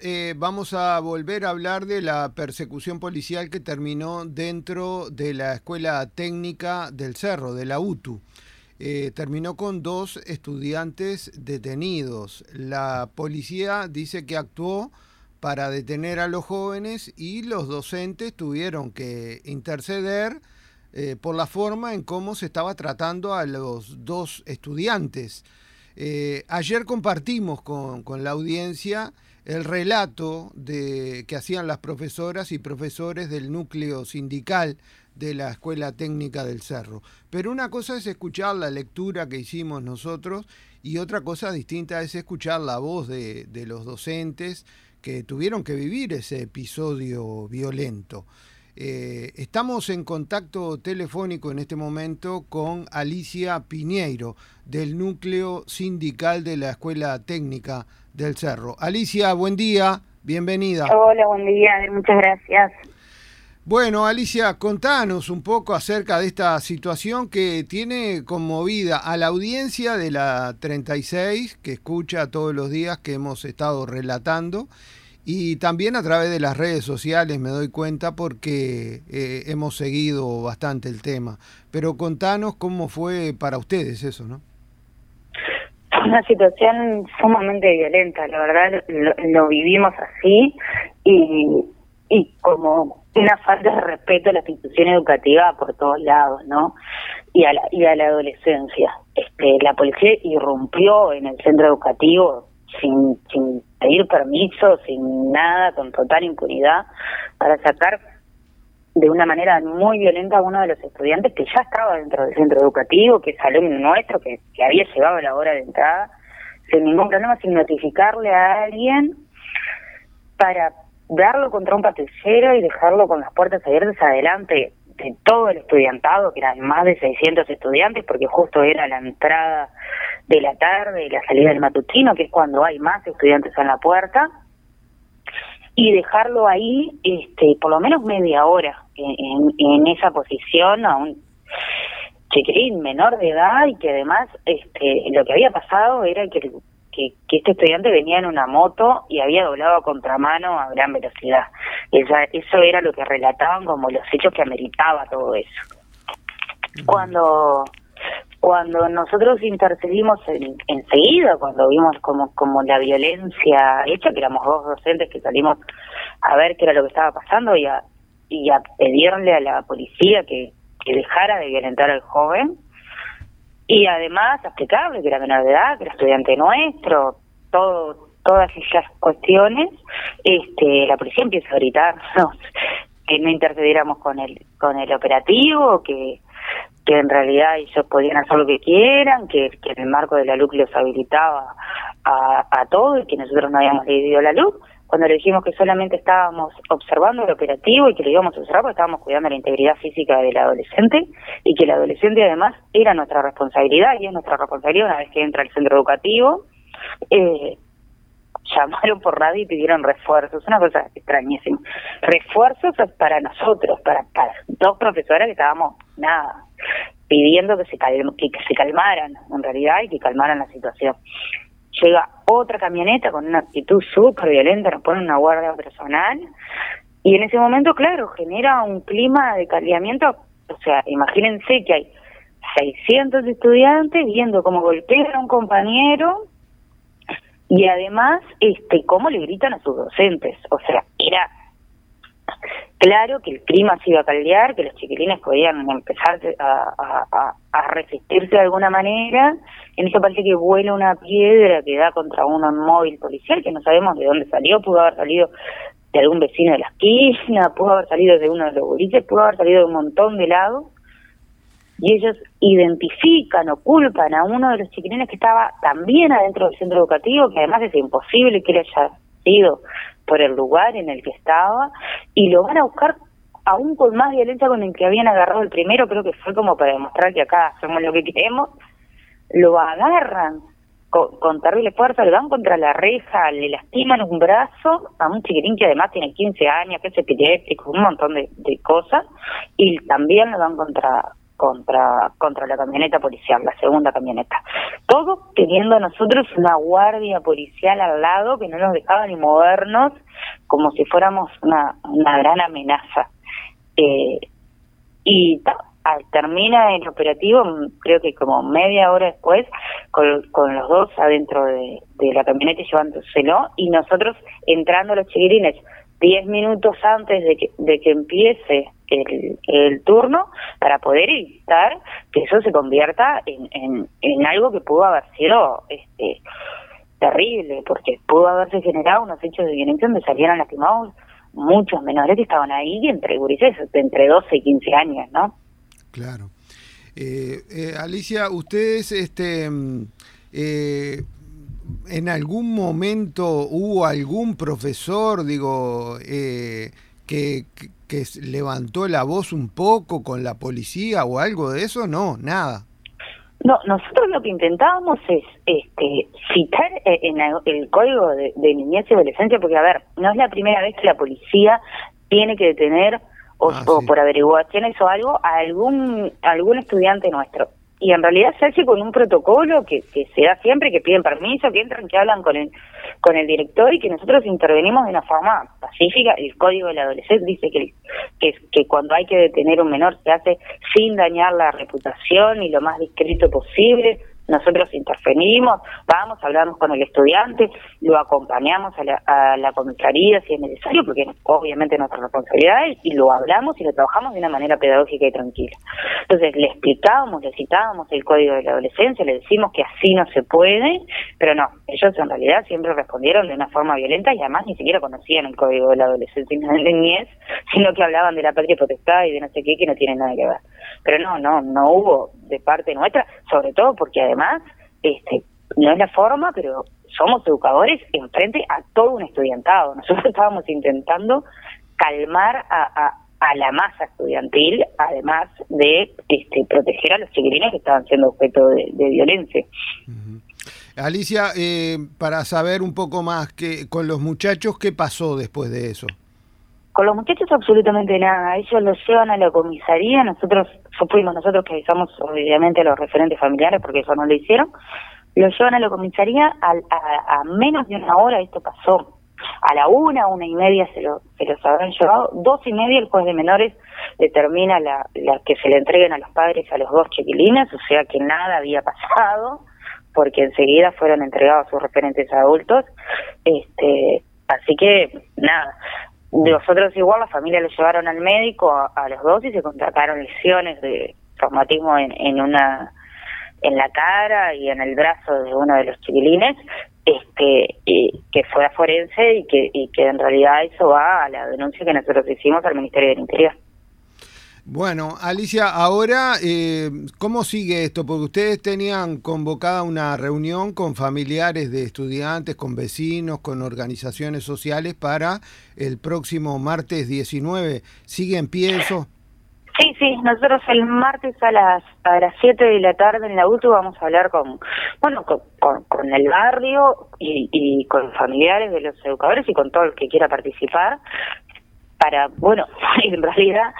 Eh, vamos a volver a hablar de la persecución policial que terminó dentro de la Escuela Técnica del Cerro, de la UTU. Eh, terminó con dos estudiantes detenidos. La policía dice que actuó para detener a los jóvenes y los docentes tuvieron que interceder eh, por la forma en cómo se estaba tratando a los dos estudiantes. ayer compartimos con, con la audiencia el relato de, que hacían las profesoras y profesores del núcleo sindical de la Escuela Técnica del Cerro. Pero una cosa es escuchar la lectura que hicimos nosotros y otra cosa distinta es escuchar la voz de, de los docentes que tuvieron que vivir ese episodio violento. Eh, estamos en contacto telefónico en este momento con Alicia Piñeiro, del núcleo sindical de la Escuela Técnica del Cerro. Alicia, buen día, bienvenida. Hola, buen día, muchas gracias. Bueno, Alicia, contanos un poco acerca de esta situación que tiene conmovida a la audiencia de la 36, que escucha todos los días que hemos estado relatando, y también a través de las redes sociales me doy cuenta porque eh, hemos seguido bastante el tema. Pero contanos cómo fue para ustedes eso, ¿no? Una situación sumamente violenta, la verdad lo, vivimos así y, y como una falta de respeto a la institución educativa por todos lados, ¿no? Y a la, y a la adolescencia. Este, la policía irrumpió en el centro educativo sin, sin pedir permiso, sin nada, con total impunidad, para sacar de una manera muy violenta a uno de los estudiantes que ya estaba dentro del centro educativo, que es alumno nuestro, que, que había llegado la hora de entrada, sin ningún problema, sin notificarle a alguien, para darlo contra un paticero y dejarlo con las puertas abiertas adelante de todo el estudiantado, que eran más de 600 estudiantes, porque justo era la entrada de la tarde y la salida del matutino, que es cuando hay más estudiantes en la puerta, y dejarlo ahí este, por lo menos media hora en, en, esa posición a un chiquilín menor de edad y que además este, lo que había pasado era que, que, que, este estudiante venía en una moto y había doblado a contramano a gran velocidad. Esa, eso era lo que relataban como los hechos que ameritaba todo eso. Cuando cuando nosotros intercedimos en, enseguida, cuando vimos como, como la violencia hecha, que éramos dos docentes que salimos a ver qué era lo que estaba pasando y a, y a pedirle a la policía que, que dejara de violentar al joven, y además explicarle que era menor de edad, que era estudiante nuestro, todo todas esas cuestiones, este, la policía empieza a gritarnos que no intercediéramos con el con el operativo, que que en realidad ellos podían hacer lo que quieran, que, que en el marco de la luz los habilitaba a, a todo y que nosotros no habíamos dividido la luz. Cuando le dijimos que solamente estábamos observando el operativo y que lo íbamos a observar porque estábamos cuidando la integridad física del adolescente y que el adolescente además era nuestra responsabilidad y es nuestra responsabilidad una vez que entra al centro educativo, eh, llamaron por radio y pidieron refuerzos, una cosa extrañísima. Refuerzos para nosotros, para, para dos profesoras que estábamos, nada, pidiendo que se, que, se calmaran, en realidad, y que calmaran la situación. Llega otra camioneta con una actitud súper violenta, nos pone una guardia personal, y en ese momento, claro, genera un clima de caldeamiento, o sea, imagínense que hay 600 estudiantes viendo cómo golpean a un compañero. Y además este cómo le gritan a sus docentes. O sea era claro que el clima se iba a caldear que los chiquilines podían empezar a, resistirse de alguna manera. En eso parece que vuela una piedra que da contra un móvil policial que no sabemos de dónde salió pudo haber salido de algún vecino de la esquina pudo haber salido de uno de los boliches pudo haber salido de un montón de lados. Y ellos identifican o culpan a uno de los chiquilines que estaba también adentro del centro educativo, que además es imposible que él haya sido por el lugar en el que estaba, y lo van a buscar aún con más violencia con el que habían agarrado el primero, creo que fue como para demostrar que acá hacemos lo que queremos, lo agarran con, terrible fuerza, le van contra la reja, le lastiman un brazo a un chiquitín que además tiene 15 años, que es epiléptico, un montón de, de cosas, y también lo dan contra contra contra la camioneta policial, la segunda camioneta. Todo teniendo nosotros una guardia policial al lado que no nos dejaba ni movernos como si fuéramos una, una gran amenaza. Eh, y al termina el operativo, creo que como media hora después, con, con los dos adentro de, de la camioneta llevándoselo y nosotros entrando los chiquirines diez minutos antes de que, de que empiece el, turno para poder evitar que eso se convierta en, en, en algo que pudo haber sido este terrible, porque pudo haberse generado unos hechos de violencia donde salieron lastimados muchos menores que estaban ahí entre entre 12 y 15 años, ¿no? Claro. Eh, eh, Alicia, ustedes, este, mm, eh, en algún momento hubo algún profesor, digo, eh, que, que, levantó la voz un poco con la policía o algo de eso? No, nada. No, nosotros lo que intentábamos es este, citar eh, en el código de, niñez y adolescencia, porque a ver, no es la primera vez que la policía tiene que detener o, ah, o por averiguaciones o algo a algún algún estudiante nuestro y en realidad se hace con un protocolo que, que se da siempre, que piden permiso, que entran, que hablan con el, con el director y que nosotros intervenimos de una forma pacífica. El código del adolescente dice que, que, que cuando hay que detener un menor se hace sin dañar la reputación y lo más discreto posible, nosotros intervenimos, vamos, hablamos con el estudiante, lo acompañamos a la, a la comisaría si es necesario, porque obviamente es nuestra responsabilidad, y lo hablamos y lo trabajamos de una manera pedagógica y tranquila. Entonces le explicábamos, le citábamos el código de la adolescencia, le decimos que así no se puede, pero no, ellos en realidad siempre respondieron de una forma violenta y además ni siquiera conocían el código de la adolescencia y de niñez, sino que hablaban de la patria potestad y de no sé qué, que no tiene nada que ver. Pero no, no, no hubo de parte nuestra, sobre todo porque además, este, no es la forma, pero somos educadores en frente a todo un estudiantado. Nosotros estábamos intentando calmar a, a, la masa estudiantil, además de este, proteger a los chiquilines que estaban siendo objeto de, violencia. Alicia, eh, para saber un poco más, que con los muchachos, ¿qué pasó después de eso? Con los muchachos absolutamente nada, ellos los llevan a la comisaría, nosotros fuimos nosotros que avisamos obviamente a los referentes familiares porque eso no lo hicieron, los llevan a la comisaría a, menos de una hora esto pasó, a la una, una y media se, lo, se los habrán llevado, dos y media el juez de menores determina la, la que se le entreguen a los padres a los dos chiquilines, o sea que nada había pasado, porque enseguida fueron entregados sus referentes adultos, este así que nada, nosotros igual, la familia lo llevaron al médico a, los dos y se contrataron lesiones de traumatismo en, en una en la cara y en el brazo de uno de los chiquilines, este, y que fue a forense y que, y que en realidad eso va a la denuncia que nosotros hicimos al Ministerio del Interior. Bueno, Alicia, ahora, eh, ¿cómo sigue esto? Porque ustedes tenían convocada una reunión con familiares de estudiantes, con vecinos, con organizaciones sociales para el próximo martes 19. ¿Sigue en pie eso? Sí, sí, nosotros el martes a las a las 7 de la tarde en la UTU vamos a hablar con, bueno, con, con, el barrio y, y con familiares de los educadores y con todo el que quiera participar para, bueno, en realidad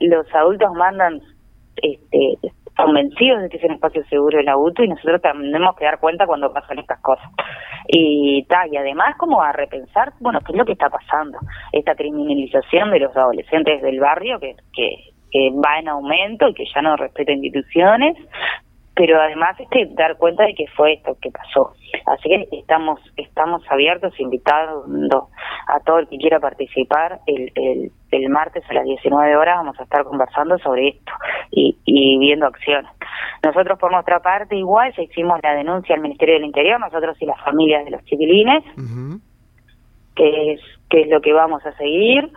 los adultos mandan este, convencidos de que es un espacio seguro el auto y nosotros tenemos que dar cuenta cuando pasan estas cosas. Y, ta, y además como a repensar, bueno, qué es lo que está pasando, esta criminalización de los adolescentes del barrio que, que, que va en aumento y que ya no respeta instituciones, pero además este dar cuenta de que fue esto que pasó. Así que estamos estamos abiertos, invitando a todo el que quiera participar. El, el, el martes a las 19 horas vamos a estar conversando sobre esto y, y viendo acciones. Nosotros por nuestra parte igual ya hicimos la denuncia al Ministerio del Interior, nosotros y las familias de los chiquilines, que es que es lo que vamos a seguir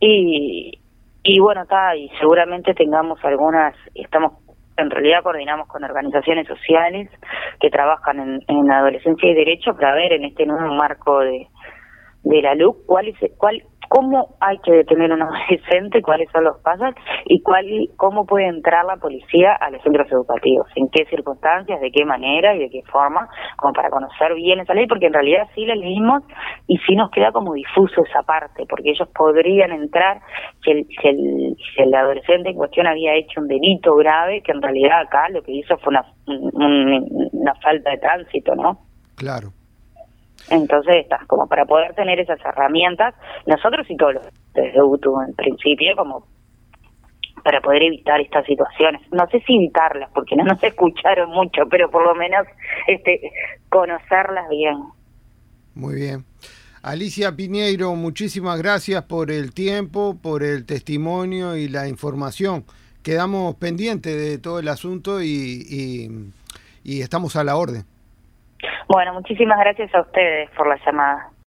y y bueno, está, y seguramente tengamos algunas, estamos en realidad coordinamos con organizaciones sociales que trabajan en, adolescencia y derecho para ver en este nuevo marco de, de la LUC cuál es cuál cómo hay que detener a un adolescente, cuáles son los pasos y cuál, cómo puede entrar la policía a los centros educativos, en qué circunstancias, de qué manera y de qué forma, como para conocer bien esa ley, porque en realidad sí la leímos y sí nos queda como difuso esa parte, porque ellos podrían entrar si el, si el, si el adolescente en cuestión había hecho un delito grave, que en realidad acá lo que hizo fue una, una falta de tránsito, ¿no? Claro. Entonces, está, como para poder tener esas herramientas, nosotros y todos los desde UTU en principio, como para poder evitar estas situaciones. No sé si evitarlas, porque no nos escucharon mucho, pero por lo menos este conocerlas bien. Muy bien. Alicia Piñeiro, muchísimas gracias por el tiempo, por el testimonio y la información. Quedamos pendientes de todo el asunto y, y estamos a la orden. Bueno, muchísimas gracias a ustedes por la llamada.